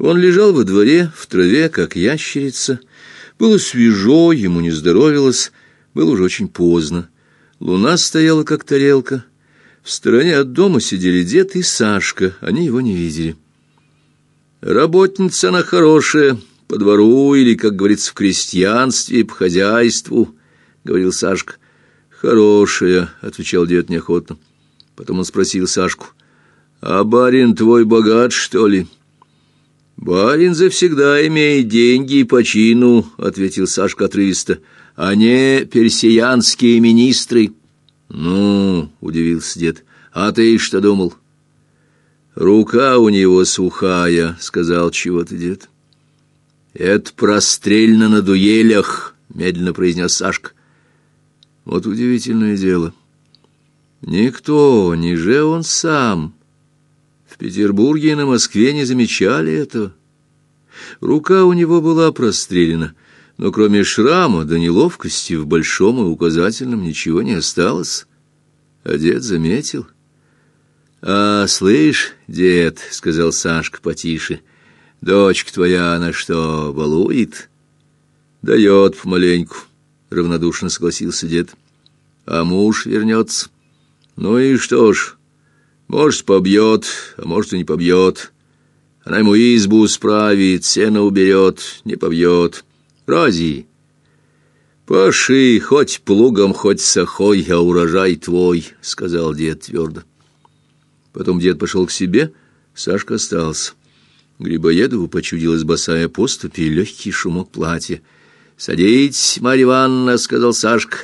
Он лежал во дворе, в траве, как ящерица. Было свежо, ему не здоровилось, было уже очень поздно. Луна стояла, как тарелка. В стороне от дома сидели дед и Сашка, они его не видели. «Работница она хорошая, по двору или, как говорится, в крестьянстве, по хозяйству», — говорил Сашка. «Хорошая», — отвечал дед неохотно. Потом он спросил Сашку, «А барин твой богат, что ли?» «Барин завсегда имеет деньги и почину», — ответил Сашка отрывисто, «а не персиянские министры». «Ну», — удивился дед, — «а ты что думал?» «Рука у него сухая», — сказал чего-то дед. «Это прострельно на дуэлях», — медленно произнес Сашка. Вот удивительное дело. Никто, ни же он сам, Петербурге и на Москве не замечали этого. Рука у него была прострелена, но кроме шрама да неловкости в большом и указательном ничего не осталось. А дед заметил. «А, слышь, дед, — сказал Сашка потише, — дочка твоя она что, балует?» «Дает помаленьку», — равнодушно согласился дед а муж вернется. Ну и что ж, может, побьет, а может, и не побьет. Она ему избу справит, сено уберет, не побьет. Рази, паши, хоть плугом, хоть сахой, а урожай твой, — сказал дед твердо. Потом дед пошел к себе, Сашка остался. Грибоедову почудилась босая поступь и легкий шумок платья. «Садитесь, Марья Ивановна», — сказал Сашка,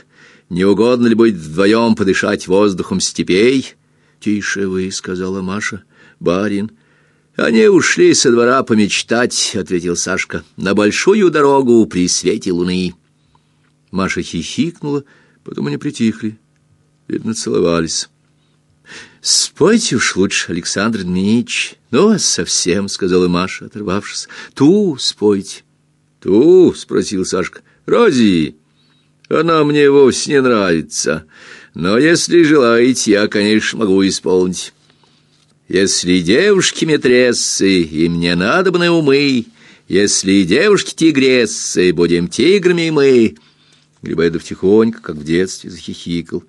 не угодно ли будет вдвоем подышать воздухом степей? — Тише вы, — сказала Маша. — Барин. — Они ушли со двора помечтать, — ответил Сашка, — на большую дорогу при свете луны. Маша хихикнула, потом они притихли. Видно, целовались. — Спойте уж лучше, Александр Дмитриевич. — Ну, совсем, — сказала Маша, оторвавшись. — Ту спойте. — Ту? — спросил Сашка. — Рози. Она мне вовсе не нравится, но если желаете, я, конечно, могу исполнить. Если девушки метрессы, и мне надобны умы, если девушки тигрессы, будем тиграми мы. Грибоедов тихонько, как в детстве, захихикал.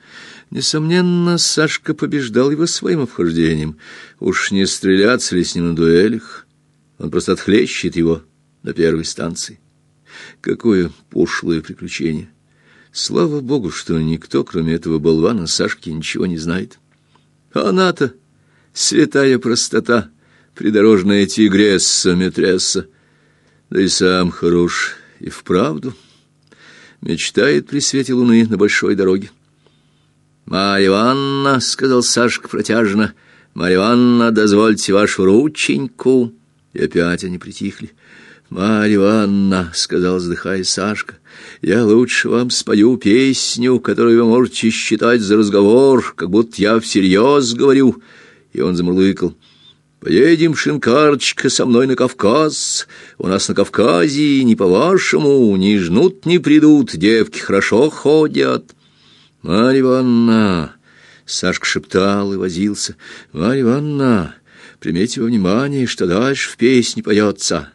Несомненно, Сашка побеждал его своим обхождением. Уж не стреляться ли с ним на дуэлях? Он просто отхлещет его на первой станции. Какое пошлое приключение! Слава богу, что никто, кроме этого болвана Сашки, ничего не знает. А она-то святая простота, придорожная тигресса, метресса. Да и сам хорош, и вправду. Мечтает при свете луны на большой дороге. «Марья Ивановна», — сказал Сашка протяжно, — «Марья Ивановна, дозвольте вашу рученьку». И опять они притихли. «Марья Ивановна», — сказал, вздыхая Сашка, — «я лучше вам спою песню, которую вы можете считать за разговор, как будто я всерьез говорю». И он замурлыкал. «Поедем, шинкарочка, со мной на Кавказ. У нас на Кавказе, не по-вашему, ни жнут, ни придут, девки хорошо ходят». «Марья Ивановна!» — Сашка шептал и возился. «Марья Ивановна, примите во внимание, что дальше в песне поется».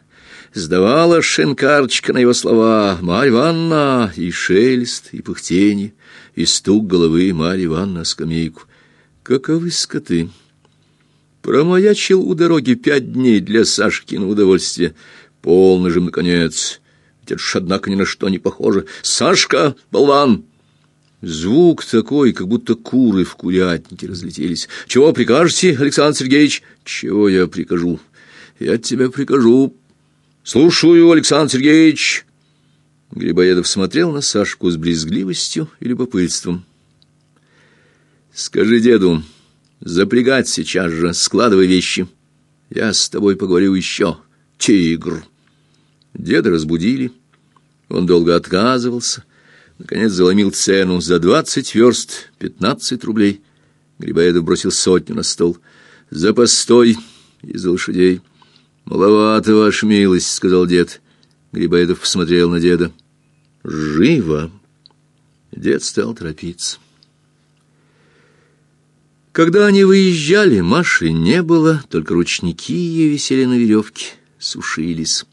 Сдавала шинкарочка на его слова «Марья Ивановна!» и шелест, и пыхтенье, и стук головы Марья Ивановна на скамейку. Каковы скоты! Промаячил у дороги пять дней для Сашкина удовольствия. Полный же, наконец. Ведь это ж, однако, ни на что не похоже. «Сашка, болван!» Звук такой, как будто куры в курятнике разлетелись. «Чего прикажете, Александр Сергеевич?» «Чего я прикажу?» «Я тебе прикажу «Слушаю, Александр Сергеевич!» Грибоедов смотрел на Сашку с брезгливостью и любопытством. «Скажи деду, запрягать сейчас же, складывай вещи. Я с тобой поговорю еще, тигр!» Деда разбудили. Он долго отказывался. Наконец заломил цену за двадцать верст, пятнадцать рублей. Грибоедов бросил сотню на стол. «За постой из лошадей». «Маловато, ваша милость», — сказал дед. Грибоедов посмотрел на деда. «Живо!» Дед стал торопиться. Когда они выезжали, Маши не было, только ручники ее висели на веревке. сушились.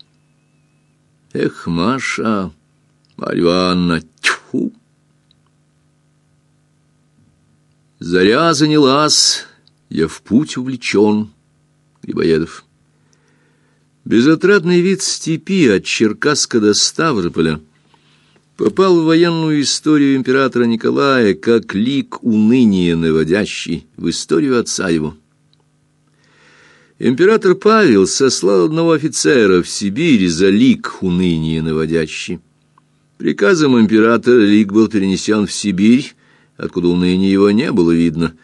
Эх, Маша, Марья Анна, тьфу! Заря занялась, я в путь увлечен, Грибоедов. Безотрадный вид степи от Черкасска до Ставрополя попал в военную историю императора Николая как лик уныния наводящий в историю отца его. Император Павел сослал одного офицера в Сибирь за лик уныния наводящий. Приказом императора лик был перенесен в Сибирь, откуда уныния его не было видно.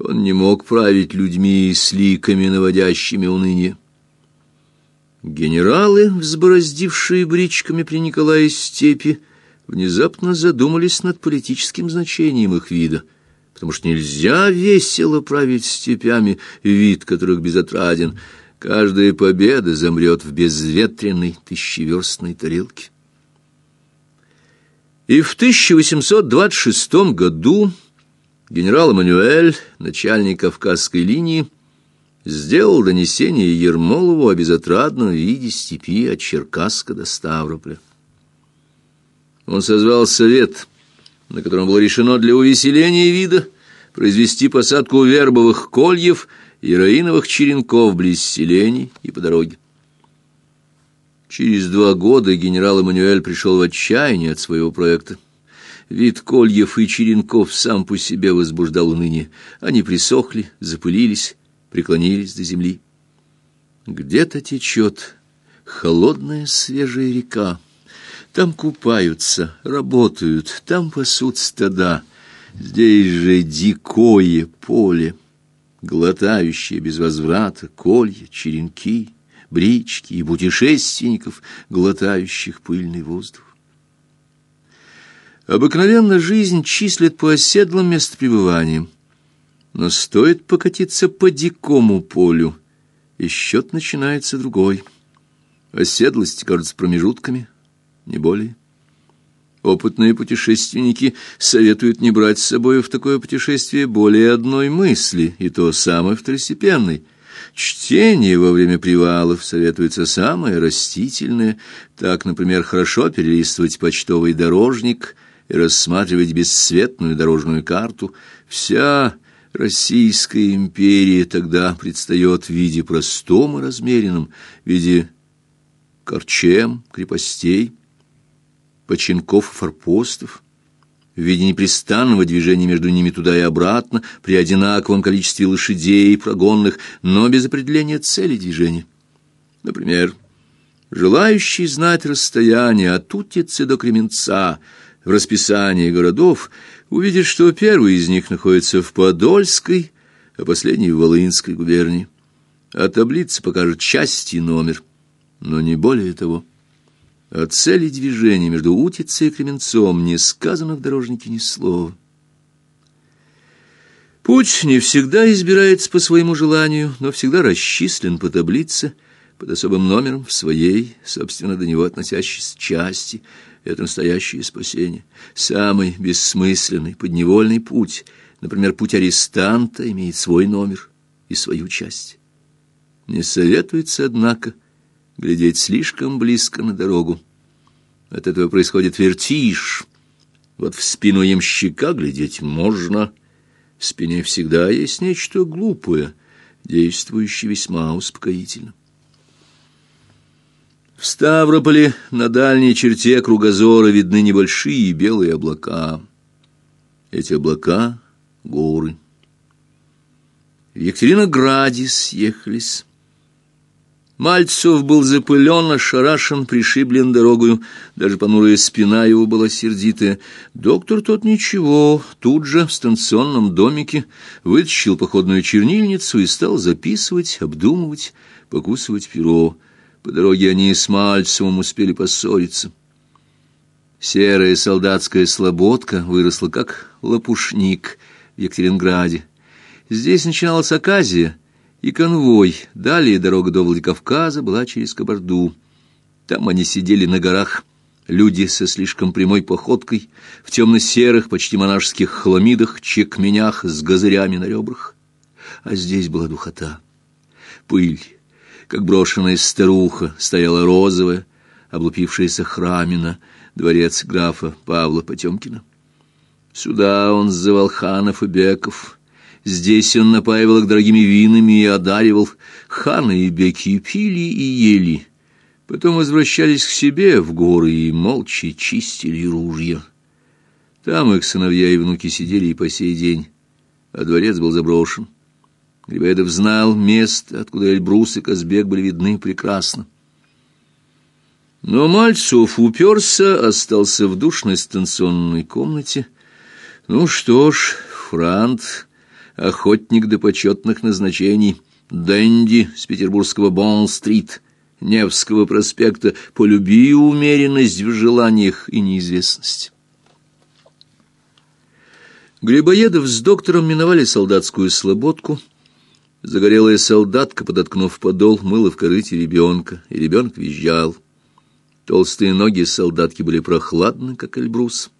Он не мог править людьми с ликами, наводящими уныние. Генералы, взбороздившие бричками при Николае степи, внезапно задумались над политическим значением их вида, потому что нельзя весело править степями, вид которых безотраден. Каждая победа замрет в безветренной тысячеверстной тарелке. И в 1826 году генерал Эммануэль, начальник Кавказской линии, сделал донесение Ермолову о безотрадном виде степи от Черкасска до Ставрополя. Он созвал совет, на котором было решено для увеселения вида произвести посадку вербовых кольев и раиновых черенков близ селений и по дороге. Через два года генерал Эммануэль пришел в отчаяние от своего проекта. Вид кольев и черенков сам по себе возбуждал уныние. Они присохли, запылились, преклонились до земли. Где-то течет холодная свежая река. Там купаются, работают, там пасут стада. Здесь же дикое поле, глотающее без возврата колья, черенки, брички и путешественников, глотающих пыльный воздух. Обыкновенно жизнь числит по оседлым местопребываниям. Но стоит покатиться по дикому полю, и счет начинается другой. Оседлость кажется промежутками, не более. Опытные путешественники советуют не брать с собой в такое путешествие более одной мысли, и то самой второстепенной. Чтение во время привалов советуется самое растительное. Так, например, хорошо перелистывать почтовый дорожник и рассматривать бесцветную дорожную карту. Вся Российская империя тогда предстает в виде простом и размеренном, в виде корчем, крепостей, починков и форпостов, в виде непрестанного движения между ними туда и обратно, при одинаковом количестве лошадей, прогонных, но без определения цели движения. Например, желающий знать расстояние от Утицы до Кременца в расписании городов увидит, что первый из них находится в Подольской, а последний в Волынской губернии. А таблица покажет часть и номер, но не более того. О цели движения между Утицей и Кременцом не сказано в дорожнике ни слова. Путь не всегда избирается по своему желанию, но всегда расчислен по таблице, под особым номером в своей, собственно, до него относящейся части – это настоящее спасение. Самый бессмысленный подневольный путь, например, путь арестанта, имеет свой номер и свою часть. Не советуется, однако, глядеть слишком близко на дорогу. От этого происходит вертиж. Вот в спину ямщика глядеть можно. В спине всегда есть нечто глупое, действующее весьма успокоительно. В Ставрополе на дальней черте кругозора видны небольшие белые облака. Эти облака — горы. В Екатеринограде съехались. Мальцев был запылен, ошарашен, пришиблен дорогою, даже понурая спина его была сердитая. Доктор тот ничего, тут же в станционном домике вытащил походную чернильницу и стал записывать, обдумывать, покусывать перо. По дороге они с Мальцевым успели поссориться. Серая солдатская слободка выросла как лопушник в Екатеринграде. Здесь начиналась Аказия и конвой. Далее дорога до Владикавказа была через Кабарду. Там они сидели на горах, люди со слишком прямой походкой, в темно-серых, почти монашеских хламидах, чекменях с газырями на ребрах. А здесь была духота, пыль, как брошенная старуха, стояла розовая, облупившаяся храмина, дворец графа Павла Потемкина. Сюда он сзывал ханов и беков. Здесь он напаивал их дорогими винами и одаривал. Ханы и беки пили и ели. Потом возвращались к себе в горы и молча чистили ружья. Там их сыновья и внуки сидели и по сей день, а дворец был заброшен. Грибоедов знал место, откуда Эльбрус и Казбек были видны прекрасно. Но Мальцов уперся, остался в душной станционной комнате. Ну что ж, Франт, охотник до почетных назначений, Дэнди с петербургского Бонн-стрит, Невского проспекта, полюби умеренность в желаниях и неизвестность. Грибоедов с доктором миновали солдатскую слободку. Загорелая солдатка, подоткнув подол, мыла в корыте ребенка, и ребенок визжал. Толстые ноги солдатки были прохладны, как эльбрус.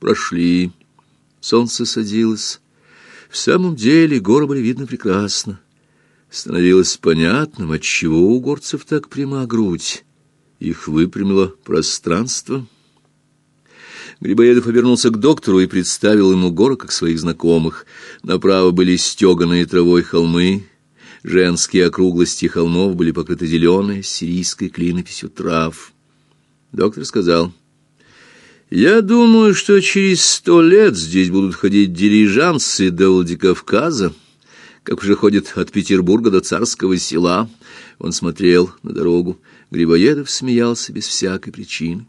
Прошли. Солнце садилось. В самом деле горы были видны прекрасно. Становилось понятным, отчего у горцев так пряма грудь. Их выпрямило пространство. Грибоедов обернулся к доктору и представил ему горы как своих знакомых. Направо были стеганые травой холмы, женские округлости холмов были покрыты зеленой сирийской клинописью трав. Доктор сказал, «Я думаю, что через сто лет здесь будут ходить дирижансы до Владикавказа, как уже ходят от Петербурга до Царского села». Он смотрел на дорогу. Грибоедов смеялся без всякой причины.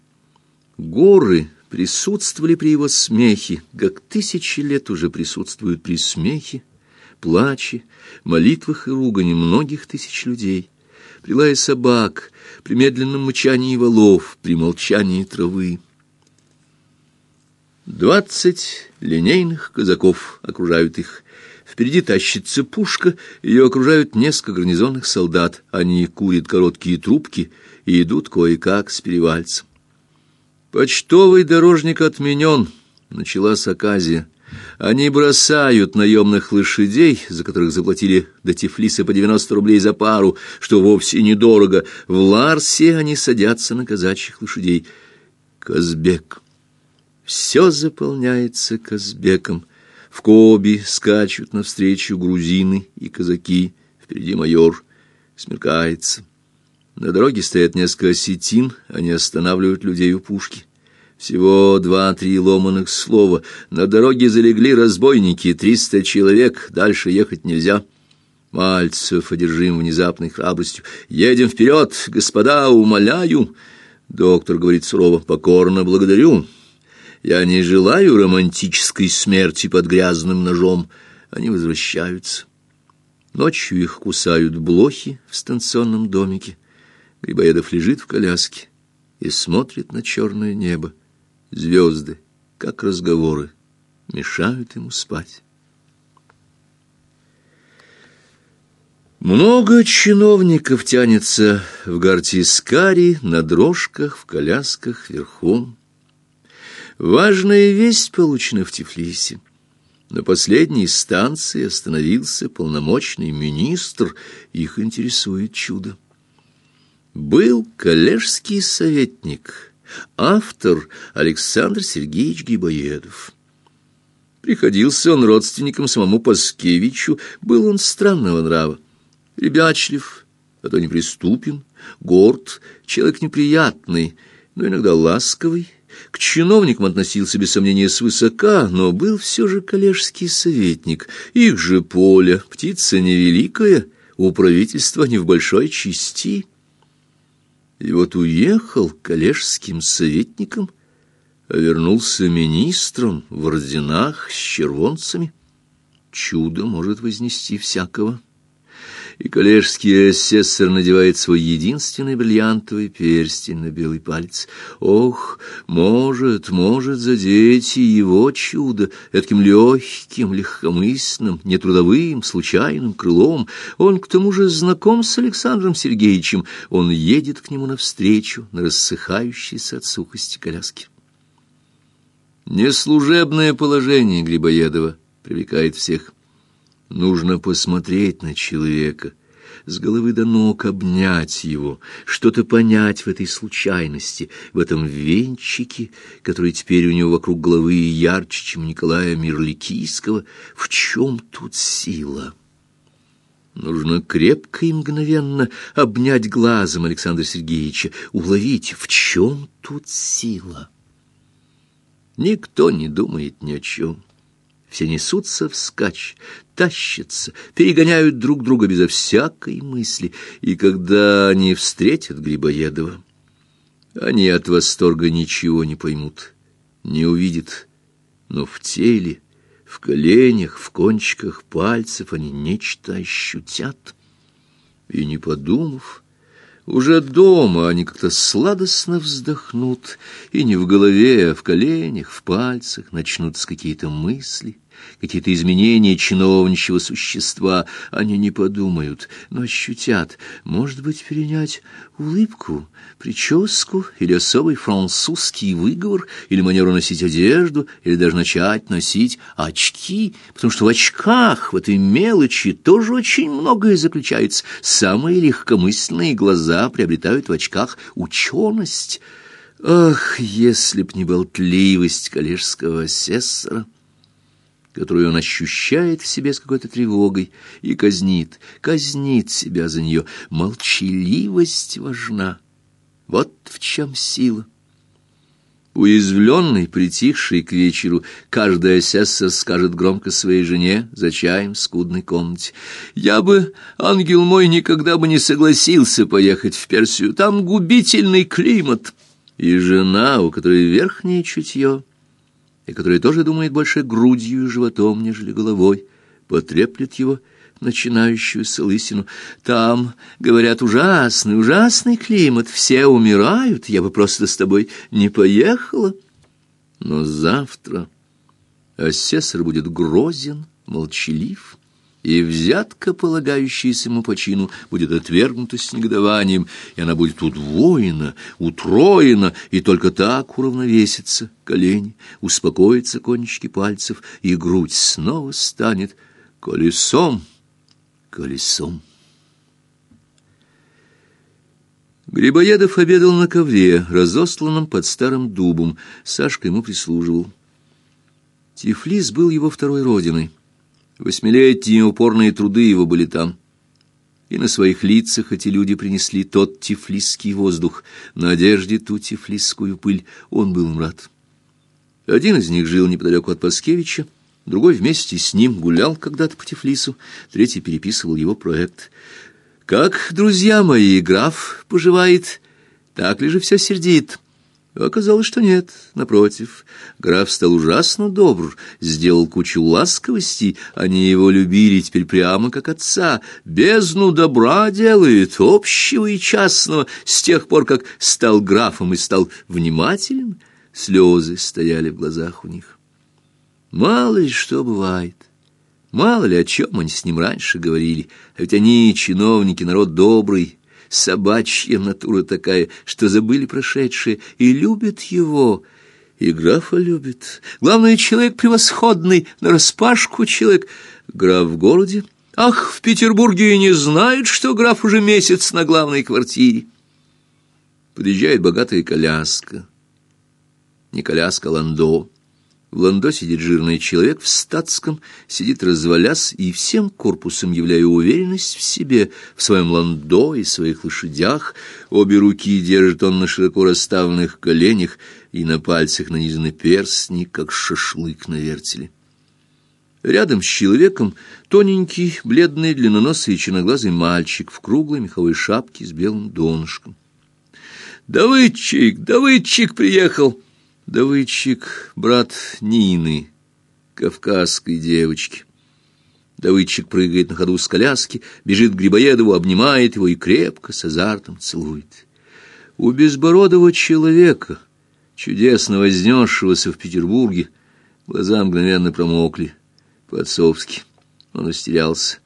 Горы присутствовали при его смехе, как тысячи лет уже присутствуют при смехе, плаче, молитвах и ругани многих тысяч людей при лае собак, при медленном мычании валов, при молчании травы. Двадцать линейных казаков окружают их. Впереди тащится пушка, ее окружают несколько гарнизонных солдат. Они курят короткие трубки и идут кое-как с перевальцем. Почтовый дорожник отменен, началась оказия. Они бросают наемных лошадей, за которых заплатили до Тифлиса по 90 рублей за пару, что вовсе недорого. В Ларсе они садятся на казачьих лошадей. Казбек. Все заполняется Казбеком. В Коби скачут навстречу грузины и казаки. Впереди майор. Смеркается. На дороге стоят несколько осетин, они останавливают людей у пушки. Всего два-три ломаных слова. На дороге залегли разбойники, триста человек, дальше ехать нельзя. Мальцев одержим внезапной храбростью. «Едем вперед, господа, умоляю!» Доктор говорит сурово. «Покорно благодарю. Я не желаю романтической смерти под грязным ножом». Они возвращаются. Ночью их кусают блохи в станционном домике. Грибоедов лежит в коляске и смотрит на черное небо. Звезды, как разговоры, мешают ему спать. Много чиновников тянется в Гартискари, на дрожках, в колясках, верхом. Важная весть получена в Тифлисе. На последней станции остановился полномочный министр, их интересует чудо. Был коллежский советник — Автор Александр Сергеевич Грибоедов. Приходился он родственником самому Паскевичу, был он странного нрава. Ребячлив, а то неприступен, горд, человек неприятный, но иногда ласковый. К чиновникам относился без сомнения свысока, но был все же коллежский советник. Их же поле, птица невеликая, у правительства не в большой части. И вот уехал коллежским советником, а вернулся министром в орденах с червонцами. Чудо может вознести всякого и коллежский асессор надевает свой единственный бриллиантовый перстень на белый палец. Ох, может, может задеть и его чудо, таким легким, легкомысленным, нетрудовым, случайным крылом. Он к тому же знаком с Александром Сергеевичем, он едет к нему навстречу на рассыхающейся от сухости коляске. Неслужебное положение Грибоедова привлекает всех. Нужно посмотреть на человека, с головы до ног обнять его, что-то понять в этой случайности, в этом венчике, который теперь у него вокруг головы ярче, чем Николая Мирликийского. В чем тут сила? Нужно крепко и мгновенно обнять глазом Александра Сергеевича, уловить, в чем тут сила. Никто не думает ни о чем. Все несутся вскачь, тащатся, перегоняют друг друга безо всякой мысли, и когда они встретят Грибоедова, они от восторга ничего не поймут, не увидят, но в теле, в коленях, в кончиках пальцев они нечто ощутят, и, не подумав, уже дома они как-то сладостно вздохнут, и не в голове, а в коленях, в пальцах начнутся какие-то мысли, какие-то изменения чиновничьего существа. Они не подумают, но ощутят. Может быть, перенять улыбку, прическу или особый французский выговор, или манеру носить одежду, или даже начать носить очки, потому что в очках, в этой мелочи, тоже очень многое заключается. Самые легкомысленные глаза приобретают в очках ученость. Ах, если б не болтливость коллежского асессора! Которую он ощущает в себе с какой-то тревогой и казнит, казнит себя за нее. Молчаливость важна. Вот в чем сила. Уязвленный, притихший к вечеру, каждый асессор скажет громко своей жене за чаем в скудной комнате. «Я бы, ангел мой, никогда бы не согласился поехать в Персию. Там губительный климат». И жена, у которой верхнее чутье, и который тоже думает больше грудью и животом, нежели головой, потреплет его начинающую лысину. Там, говорят, ужасный, ужасный климат, все умирают, я бы просто с тобой не поехала. Но завтра асессор будет грозен, молчалив, и взятка, полагающаяся ему по чину, будет отвергнута с негодованием, и она будет удвоена, утроена, и только так уравновесится колени, успокоятся кончики пальцев, и грудь снова станет колесом, колесом. Грибоедов обедал на ковре, разосланном под старым дубом. Сашка ему прислуживал. Тифлис был его второй родиной. Восьмилетние упорные труды его были там. И на своих лицах эти люди принесли тот тифлисский воздух, на одежде ту тифлисскую пыль. Он был им рад. Один из них жил неподалеку от Паскевича, другой вместе с ним гулял когда-то по Тифлису, третий переписывал его проект. «Как, друзья мои, граф поживает? Так ли же все сердит?» Оказалось, что нет, напротив. Граф стал ужасно добр, сделал кучу ласковостей, они его любили теперь прямо как отца. Бездну добра делает, общего и частного, с тех пор, как стал графом и стал внимателен. Слезы стояли в глазах у них. Мало ли что бывает. Мало ли о чем они с ним раньше говорили, а ведь они, чиновники, народ добрый, собачья натура такая, что забыли прошедшее и любят его. И графа любит. Главное, человек превосходный, нараспашку человек. Граф в городе. Ах, в Петербурге и не знают, что граф уже месяц на главной квартире. Подъезжает богатая коляска. Не коляска, а ландо. В ландо сидит жирный человек в статском, сидит развалясь и всем корпусом являя уверенность в себе, в своем ландо и своих лошадях. Обе руки держит он на широко расставленных коленях, и на пальцах нанизаны перстни, как шашлык на вертеле. Рядом с человеком тоненький, бледный, длинноносый и черноглазый мальчик в круглой меховой шапке с белым донышком. «Давыдчик, Давыдчик приехал!» Давыдчик — брат Нины, кавказской девочки. Давыдчик прыгает на ходу с коляски, бежит к Грибоедову, обнимает его и крепко, с азартом целует. У безбородого человека, чудесно вознесшегося в Петербурге, глаза мгновенно промокли, по-отцовски. Он растерялся.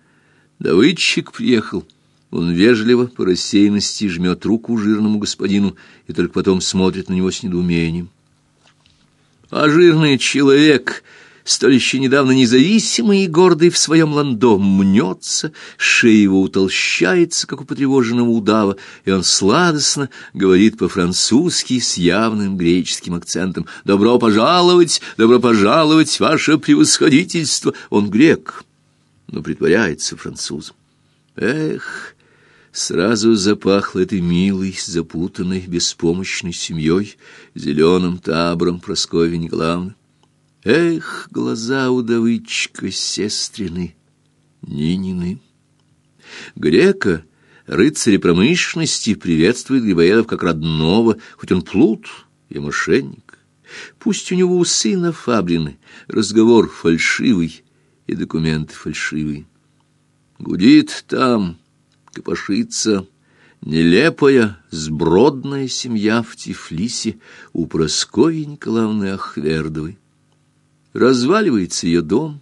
Давыдчик приехал. Он вежливо, по рассеянности, жмет руку жирному господину и только потом смотрит на него с недоумением. А жирный человек столь еще недавно независимый и гордый в своем ландо, мнется, шея его утолщается, как у потревоженного удава, и он сладостно говорит по-французски с явным греческим акцентом «Добро пожаловать, добро пожаловать, ваше превосходительство!» Он грек, но притворяется французом. Эх, Сразу запахло этой милой, запутанной, беспомощной семьей, зеленым табором Прасковьи Николаевны. Эх, глаза удовычка сестрины, Нинины. Грека, рыцаря промышленности, приветствует Грибоедов как родного, хоть он плут и мошенник. Пусть у него усы нафабрины, разговор фальшивый и документы фальшивые. Гудит там копошится нелепая, сбродная семья в Тифлисе у Прасковьи Николаевны Ахвердовой. Разваливается ее дом,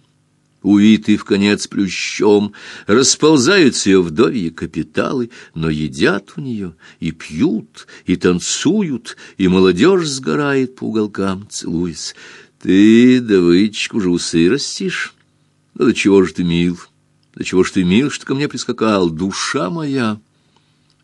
увитый в конец плющом, расползаются ее вдовьи капиталы, но едят у нее и пьют, и танцуют, и молодежь сгорает по уголкам, целуясь. Ты, Давыдчик, уже усы растишь? Ну, до чего же ты мил? — да чего ж ты, мил, что ко мне прискакал, душа моя!»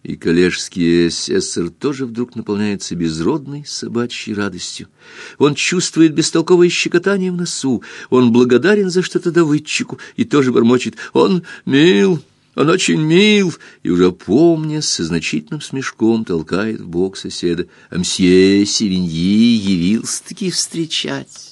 И коллежский эсэсор тоже вдруг наполняется безродной собачьей радостью. Он чувствует бестолковое щекотание в носу, он благодарен за что-то давыдчику и тоже бормочет «Он мил!» Он очень мил, и уже помня, со значительным смешком толкает в бок соседа. А мсье Севиньи явился-таки встречать.